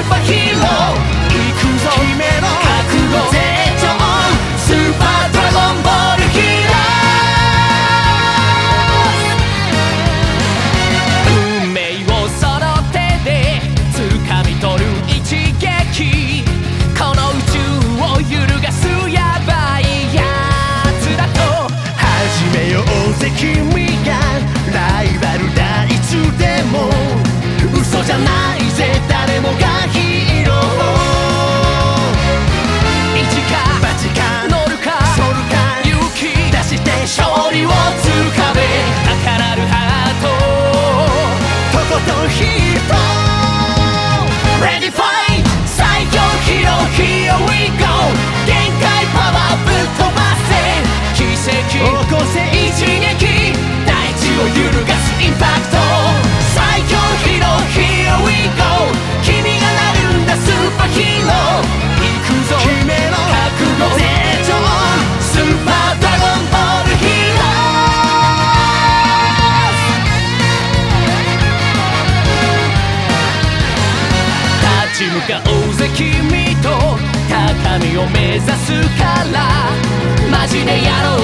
ーパーヒーロー行くぞ夢の覚悟成長スーパードラゴンボールヒーロー運命をその手で掴み取る一撃この宇宙を揺るがすヤバいやつだと。始めようぜ君がライバルだ。いつでも。嘘じゃない。ち向かおうぜ君と高みを目指すからマジでやろう